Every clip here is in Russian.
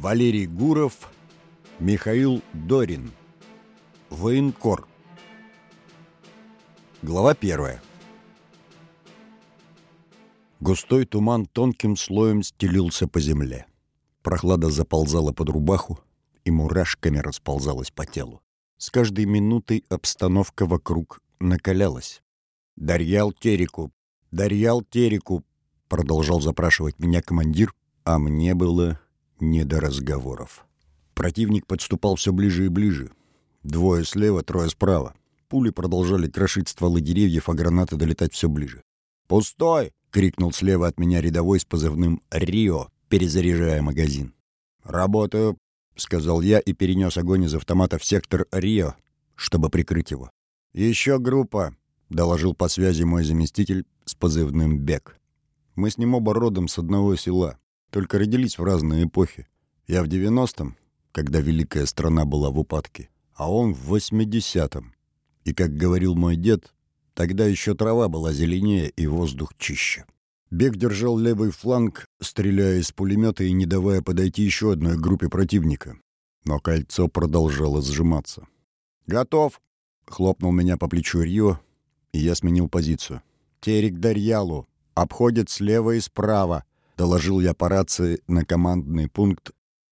Валерий Гуров, Михаил Дорин. Военкор. Глава первая. Густой туман тонким слоем стелился по земле. Прохлада заползала под рубаху и мурашками расползалась по телу. С каждой минутой обстановка вокруг накалялась. «Дарьял Тереку! Дарьял Тереку!» — продолжал запрашивать меня командир, а мне было не до разговоров. Противник подступал все ближе и ближе. Двое слева, трое справа. Пули продолжали крошить стволы деревьев, а гранаты долетать все ближе. «Пустой!» — крикнул слева от меня рядовой с позывным «Рио», перезаряжая магазин. «Работаю», — сказал я и перенес огонь из автомата в сектор «Рио», чтобы прикрыть его. «Еще группа», — доложил по связи мой заместитель с позывным «Бек». Мы с ним оба родом с одного села, только родились в разные эпохи. Я в девяностом, когда великая страна была в упадке, а он в восьмидесятом. И, как говорил мой дед, тогда еще трава была зеленее и воздух чище. Бег держал левый фланг, стреляя из пулемета и не давая подойти еще одной группе противника. Но кольцо продолжало сжиматься. «Готов!» — хлопнул меня по плечу Рио, и я сменил позицию. «Терек Дарьялу! Обходит слева и справа!» — доложил я по рации на командный пункт,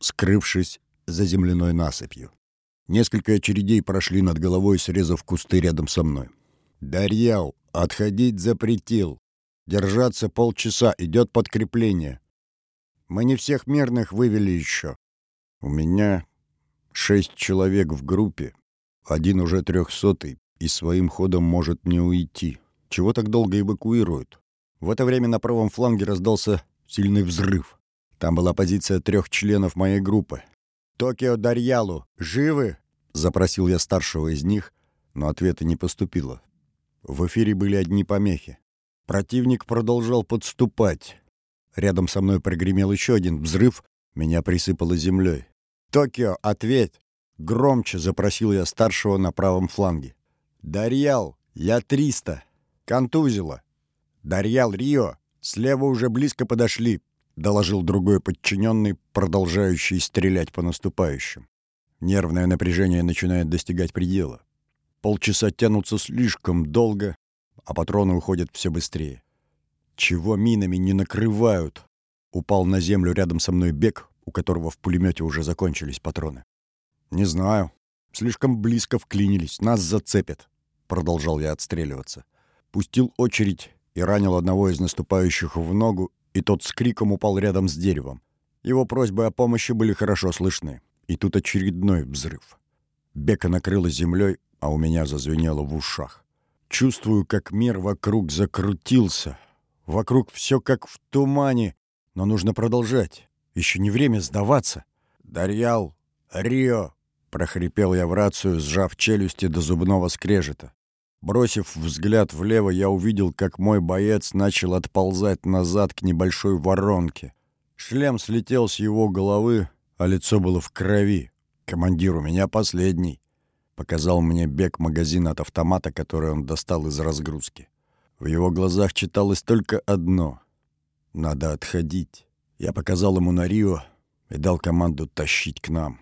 скрывшись за земляной насыпью. Несколько очередей прошли над головой, срезав кусты рядом со мной. «Дарьял, отходить запретил. Держаться полчаса, идет подкрепление. Мы не всех мирных вывели еще. У меня шесть человек в группе, один уже трехсотый, и своим ходом может не уйти. Чего так долго эвакуируют? В это время на правом фланге раздался сильный взрыв. Там была позиция трех членов моей группы. «Токио Дарьялу, живы?» — запросил я старшего из них, но ответа не поступило. В эфире были одни помехи. Противник продолжал подступать. Рядом со мной прогремел еще один взрыв, меня присыпало землей. «Токио, ответь!» — громче запросил я старшего на правом фланге. «Дарьял, я триста. Контузило. Дарьял, Рио, слева уже близко подошли. — доложил другой подчиненный, продолжающий стрелять по наступающим. Нервное напряжение начинает достигать предела. Полчаса тянутся слишком долго, а патроны уходят все быстрее. Чего минами не накрывают? Упал на землю рядом со мной бег, у которого в пулемете уже закончились патроны. «Не знаю. Слишком близко вклинились. Нас зацепят», — продолжал я отстреливаться. Пустил очередь и ранил одного из наступающих в ногу и тот с криком упал рядом с деревом. Его просьбы о помощи были хорошо слышны. И тут очередной взрыв. Бека накрыла землей, а у меня зазвенело в ушах. Чувствую, как мир вокруг закрутился. Вокруг все как в тумане, но нужно продолжать. Еще не время сдаваться. «Дарьял! Рио!» — прохрипел я в рацию, сжав челюсти до зубного скрежета. Бросив взгляд влево, я увидел, как мой боец начал отползать назад к небольшой воронке. Шлем слетел с его головы, а лицо было в крови. «Командир, у меня последний», — показал мне бег магазина от автомата, который он достал из разгрузки. В его глазах читалось только одно — «Надо отходить». Я показал ему на Рио и дал команду тащить к нам.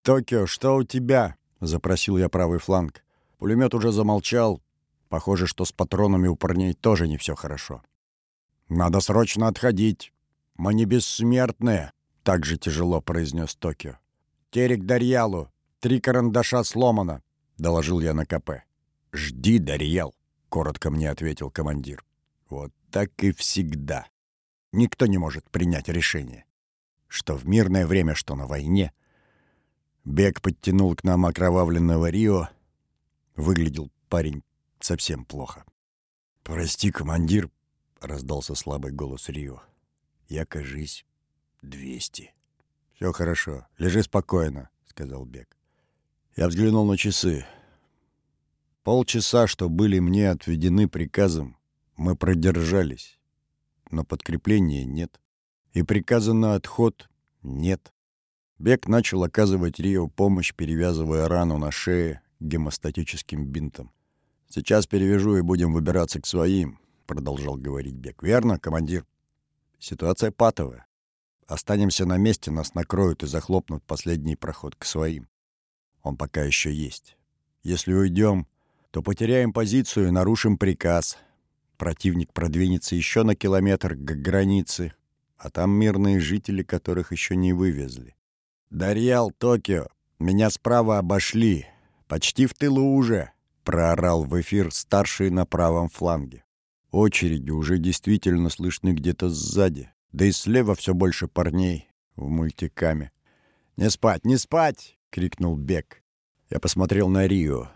«Токио, что у тебя?» — запросил я правый фланг. Пулемет уже замолчал. Похоже, что с патронами у парней тоже не все хорошо. «Надо срочно отходить. Мы не бессмертные», — так же тяжело произнес Токио. «Терек Дарьялу. Три карандаша сломано», — доложил я на КП. «Жди, Дарьял», — коротко мне ответил командир. «Вот так и всегда. Никто не может принять решение. Что в мирное время, что на войне». Бег подтянул к нам окровавленного Рио, Выглядел парень совсем плохо. «Прости, командир», — раздался слабый голос Рио. «Я, кажись, двести». «Все хорошо. Лежи спокойно», — сказал Бек. Я взглянул на часы. Полчаса, что были мне отведены приказом, мы продержались. Но подкрепления нет. И приказа на отход нет. Бек начал оказывать Рио помощь, перевязывая рану на шее гемостатическим бинтом. «Сейчас перевяжу и будем выбираться к своим», — продолжал говорить Бек. «Верно, командир?» «Ситуация патовая. Останемся на месте, нас накроют и захлопнут последний проход к своим. Он пока еще есть. Если уйдем, то потеряем позицию и нарушим приказ. Противник продвинется еще на километр к границе, а там мирные жители, которых еще не вывезли. «Дарьял, Токио, меня справа обошли. Почти в тылу уже!» — проорал в эфир старший на правом фланге. Очереди уже действительно слышны где-то сзади. Да и слева все больше парней в мультикаме. «Не спать, не спать!» — крикнул Бек. Я посмотрел на Рио.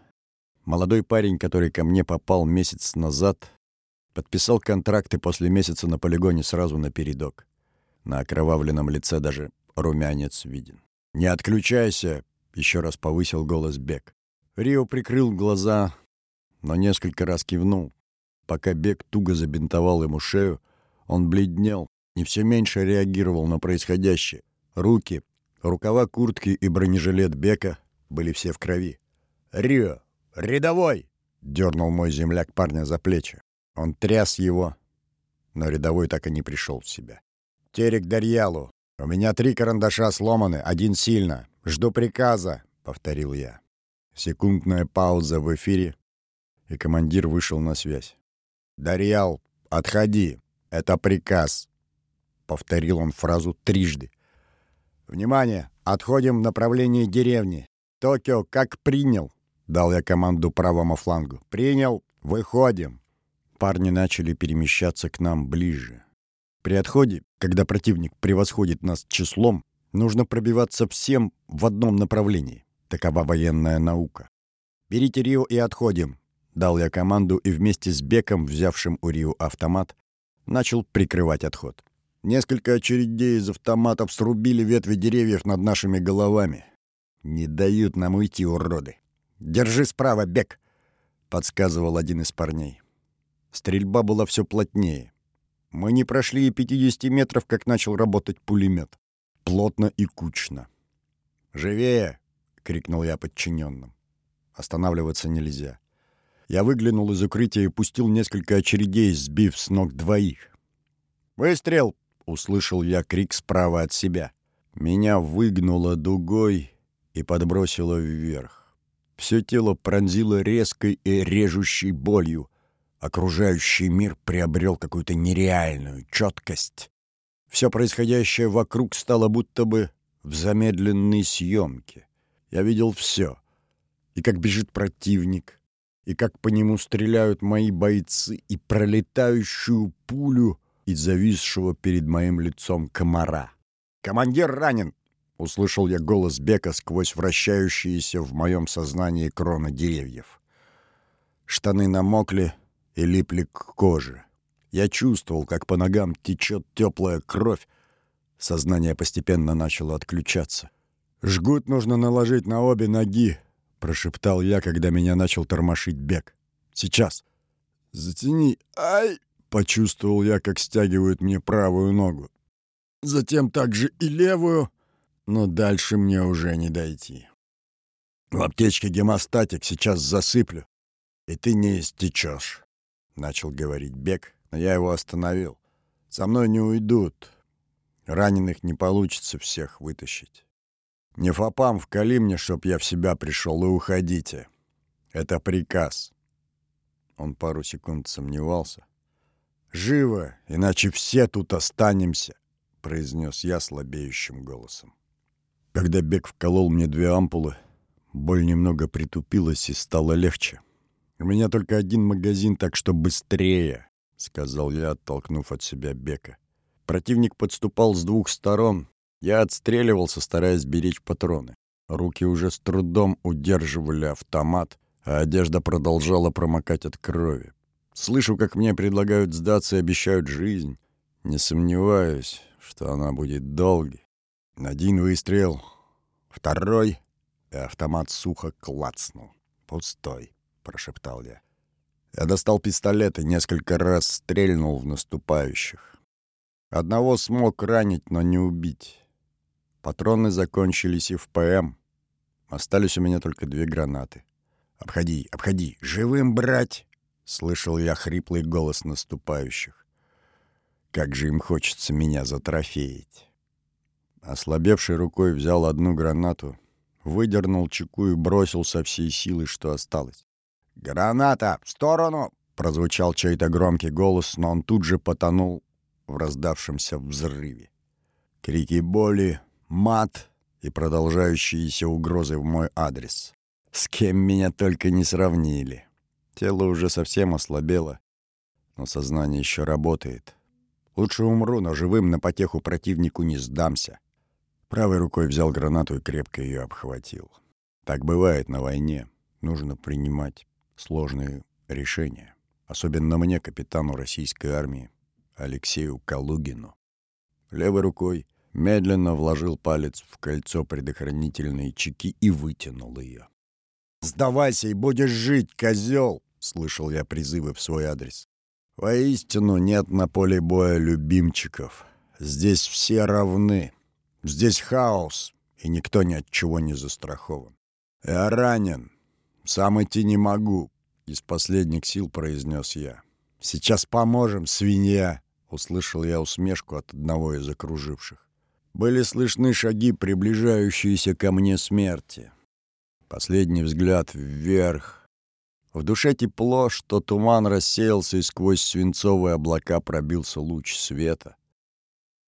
Молодой парень, который ко мне попал месяц назад, подписал контракты после месяца на полигоне сразу на передок. На окровавленном лице даже румянец виден. «Не отключайся!» — еще раз повысил голос Бек. Рио прикрыл глаза, но несколько раз кивнул. Пока Бек туго забинтовал ему шею, он бледнел, и все меньше реагировал на происходящее. Руки, рукава куртки и бронежилет Бека были все в крови. «Рио! Рядовой!» — дернул мой земляк парня за плечи. Он тряс его, но рядовой так и не пришел в себя. «Терек Дарьялу! У меня три карандаша сломаны, один сильно. Жду приказа!» — повторил я. Секундная пауза в эфире, и командир вышел на связь. «Дарьял, отходи! Это приказ!» Повторил он фразу трижды. «Внимание! Отходим в направлении деревни. Токио как принял!» Дал я команду правому флангу. «Принял! Выходим!» Парни начали перемещаться к нам ближе. При отходе, когда противник превосходит нас числом, нужно пробиваться всем в одном направлении. Такова военная наука. «Берите Рио и отходим!» Дал я команду и вместе с Беком, взявшим у Рио автомат, начал прикрывать отход. Несколько очередей из автоматов срубили ветви деревьев над нашими головами. Не дают нам уйти, уроды. «Держи справа, Бек!» — подсказывал один из парней. Стрельба была все плотнее. Мы не прошли и 50 метров, как начал работать пулемет. Плотно и кучно. «Живее!» — крикнул я подчиненным. Останавливаться нельзя. Я выглянул из укрытия и пустил несколько очередей, сбив с ног двоих. «Выстрел!» — услышал я крик справа от себя. Меня выгнуло дугой и подбросило вверх. Все тело пронзило резкой и режущей болью. Окружающий мир приобрел какую-то нереальную четкость. Все происходящее вокруг стало будто бы в замедленной съемке. Я видел все. И как бежит противник, и как по нему стреляют мои бойцы, и пролетающую пулю, и зависшего перед моим лицом комара. «Командир ранен!» — услышал я голос Бека сквозь вращающиеся в моем сознании кроны деревьев. Штаны намокли и липли к коже. Я чувствовал, как по ногам течет теплая кровь. Сознание постепенно начало отключаться. «Жгут нужно наложить на обе ноги», — прошептал я, когда меня начал тормошить бег. «Сейчас». «Затяни. Ай!» Почувствовал я, как стягивают мне правую ногу. Затем также и левую, но дальше мне уже не дойти. В аптечке гемостатик сейчас засыплю, и ты не истечешь, — начал говорить Бек, но я его остановил. Со мной не уйдут. Раненых не получится всех вытащить. Не фапам вкали мне, чтоб я в себя пришел, и уходите. Это приказ. Он пару секунд сомневался, «Живо, иначе все тут останемся», — произнес я слабеющим голосом. Когда Бек вколол мне две ампулы, боль немного притупилась и стало легче. «У меня только один магазин, так что быстрее», — сказал я, оттолкнув от себя Бека. Противник подступал с двух сторон. Я отстреливался, стараясь беречь патроны. Руки уже с трудом удерживали автомат, а одежда продолжала промокать от крови. Слышу, как мне предлагают сдаться и обещают жизнь. Не сомневаюсь, что она будет долгой. Один выстрел, второй, и автомат сухо клацнул. «Пустой», — прошептал я. Я достал пистолет и несколько раз стрельнул в наступающих. Одного смог ранить, но не убить. Патроны закончились и в ПМ. Остались у меня только две гранаты. «Обходи, обходи! Живым брать!» — слышал я хриплый голос наступающих. «Как же им хочется меня затрофеить!» Ослабевшей рукой взял одну гранату, выдернул чеку и бросил со всей силы, что осталось. «Граната! В сторону!» — прозвучал чей-то громкий голос, но он тут же потонул в раздавшемся взрыве. Крики боли, мат и продолжающиеся угрозы в мой адрес. С кем меня только не сравнили. Тело уже совсем ослабело, но сознание еще работает. Лучше умру, но живым на потеху противнику не сдамся. Правой рукой взял гранату и крепко ее обхватил. Так бывает на войне. Нужно принимать сложные решения. Особенно мне, капитану российской армии, Алексею Калугину. Левой рукой медленно вложил палец в кольцо предохранительной чеки и вытянул ее. «Сдавайся и будешь жить, козел!» — слышал я призывы в свой адрес. «Воистину нет на поле боя любимчиков. Здесь все равны. Здесь хаос, и никто ни от чего не застрахован. Я ранен. Сам идти не могу», — из последних сил произнес я. «Сейчас поможем, свинья!» — услышал я усмешку от одного из окруживших. Были слышны шаги, приближающиеся ко мне смерти. Последний взгляд вверх. В душе тепло, что туман рассеялся, и сквозь свинцовые облака пробился луч света.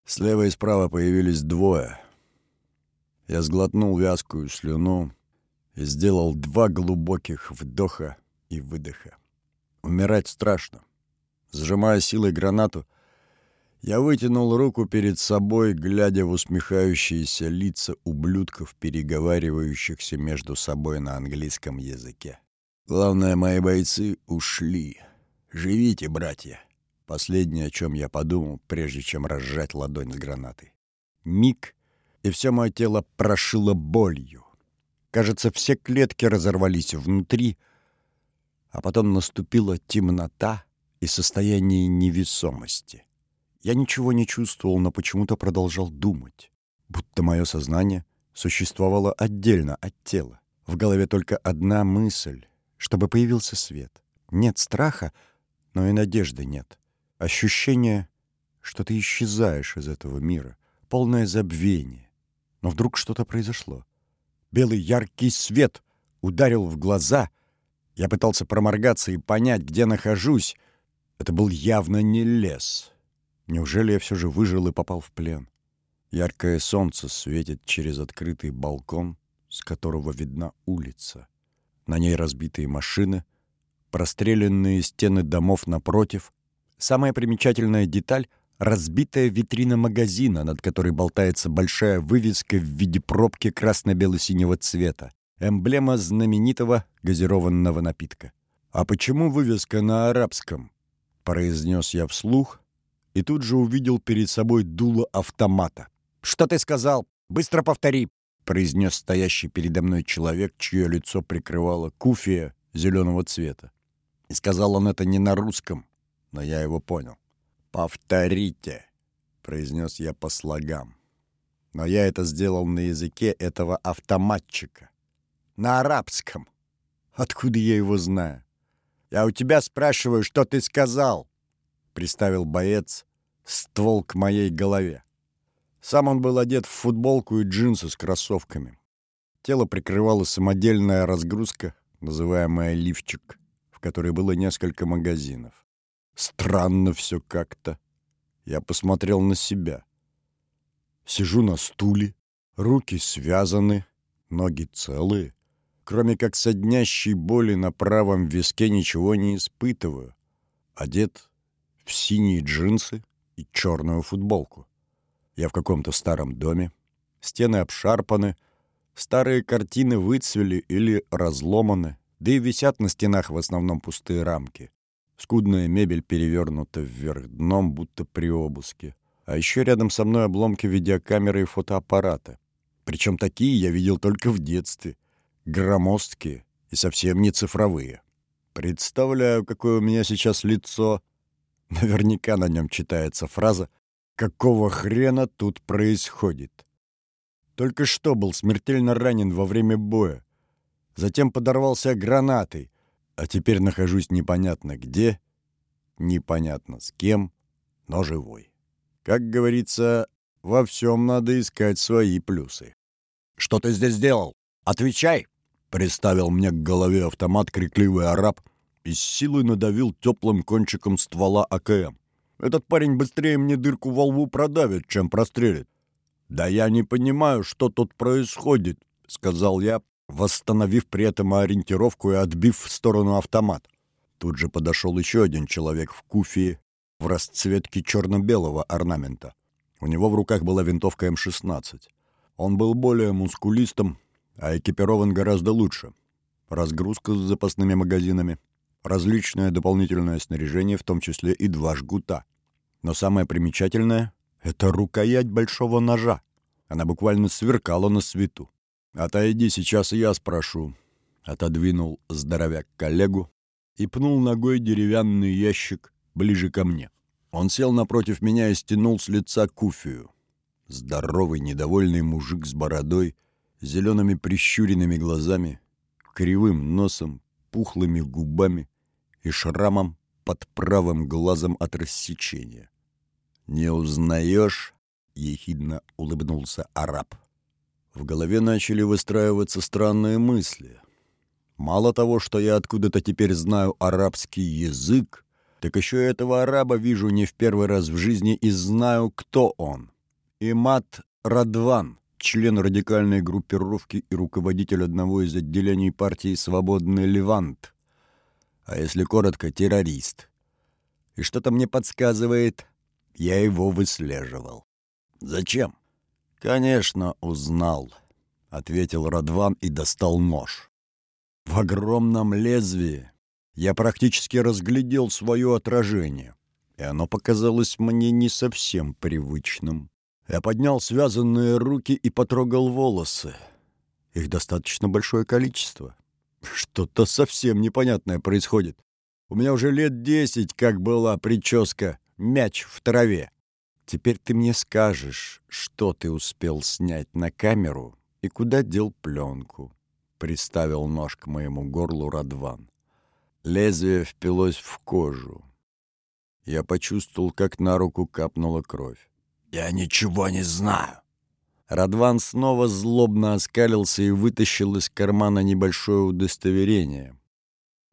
Слева и справа появились двое. Я сглотнул вязкую слюну и сделал два глубоких вдоха и выдоха. Умирать страшно. Сжимая силой гранату, я вытянул руку перед собой, глядя в усмехающиеся лица ублюдков, переговаривающихся между собой на английском языке. Главное, мои бойцы ушли. Живите, братья. Последнее, о чем я подумал, прежде чем разжать ладонь с гранатой. Миг, и все мое тело прошило болью. Кажется, все клетки разорвались внутри, а потом наступила темнота и состояние невесомости. Я ничего не чувствовал, но почему-то продолжал думать, будто мое сознание существовало отдельно от тела. В голове только одна мысль, чтобы появился свет. Нет страха, но и надежды нет. Ощущение, что ты исчезаешь из этого мира, полное забвение. Но вдруг что-то произошло. Белый яркий свет ударил в глаза. Я пытался проморгаться и понять, где нахожусь. Это был явно не лес. Неужели я все же выжил и попал в плен? Яркое солнце светит через открытый балкон, с которого видна улица. На ней разбитые машины, простреленные стены домов напротив. Самая примечательная деталь — разбитая витрина магазина, над которой болтается большая вывеска в виде пробки красно-бело-синего цвета. Эмблема знаменитого газированного напитка. «А почему вывеска на арабском?» — произнес я вслух, и тут же увидел перед собой дуло автомата. «Что ты сказал? Быстро повтори!» — произнес стоящий передо мной человек, чье лицо прикрывало куфия зеленого цвета. И сказал он это не на русском, но я его понял. «Повторите!» — произнес я по слогам. Но я это сделал на языке этого автоматчика. На арабском. Откуда я его знаю? Я у тебя спрашиваю, что ты сказал приставил боец ствол к моей голове. Сам он был одет в футболку и джинсы с кроссовками. Тело прикрывала самодельная разгрузка, называемая лифчик, в которой было несколько магазинов. Странно все как-то. Я посмотрел на себя. Сижу на стуле, руки связаны, ноги целые. Кроме как соднящей боли на правом виске ничего не испытываю. Одет в синие джинсы и черную футболку. Я в каком-то старом доме. Стены обшарпаны, старые картины выцвели или разломаны, да и висят на стенах в основном пустые рамки. Скудная мебель перевернута вверх дном, будто при обыске. А еще рядом со мной обломки видеокамеры и фотоаппарата. Причем такие я видел только в детстве. Громоздкие и совсем не цифровые. Представляю, какое у меня сейчас лицо — Наверняка на нем читается фраза «Какого хрена тут происходит?». Только что был смертельно ранен во время боя. Затем подорвался гранатой, а теперь нахожусь непонятно где, непонятно с кем, но живой. Как говорится, во всем надо искать свои плюсы. «Что ты здесь делал? Отвечай!» Приставил мне к голове автомат крикливый араб и с силой надавил теплым кончиком ствола АКМ. Этот парень быстрее мне дырку во лбу продавит, чем прострелит. «Да я не понимаю, что тут происходит», — сказал я, восстановив при этом ориентировку и отбив в сторону автомат. Тут же подошел еще один человек в куфии в расцветке черно-белого орнамента. У него в руках была винтовка М-16. Он был более мускулистым, а экипирован гораздо лучше. Разгрузка с запасными магазинами, различное дополнительное снаряжение, в том числе и два жгута. Но самое примечательное — это рукоять большого ножа. Она буквально сверкала на свету. «Отойди, сейчас я спрошу», — отодвинул здоровяк коллегу и пнул ногой деревянный ящик ближе ко мне. Он сел напротив меня и стянул с лица куфию. Здоровый, недовольный мужик с бородой, зелеными прищуренными глазами, кривым носом, пухлыми губами и шрамом под правым глазом от рассечения. «Не узнаешь?» — ехидно улыбнулся араб. В голове начали выстраиваться странные мысли. Мало того, что я откуда-то теперь знаю арабский язык, так еще и этого араба вижу не в первый раз в жизни и знаю, кто он. Имат Радван, член радикальной группировки и руководитель одного из отделений партии «Свободный Левант». А если коротко, террорист. И что-то мне подсказывает, я его выслеживал. Зачем? Конечно, узнал, — ответил Радван и достал нож. В огромном лезвии я практически разглядел свое отражение, и оно показалось мне не совсем привычным. Я поднял связанные руки и потрогал волосы. Их достаточно большое количество. Что-то совсем непонятное происходит. У меня уже лет десять, как была прическа «Мяч в траве». Теперь ты мне скажешь, что ты успел снять на камеру и куда дел пленку. Приставил нож к моему горлу Радван. Лезвие впилось в кожу. Я почувствовал, как на руку капнула кровь. «Я ничего не знаю». Радван снова злобно оскалился и вытащил из кармана небольшое удостоверение.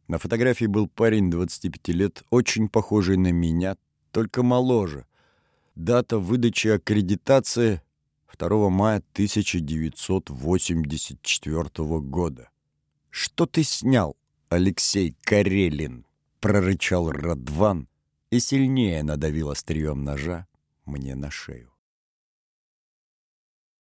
На фотографии был парень 25 лет, очень похожий на меня, только моложе. Дата выдачи аккредитации 2 мая 1984 года. «Что ты снял, Алексей Карелин?» — прорычал Радван и сильнее надавил острием ножа мне на шею.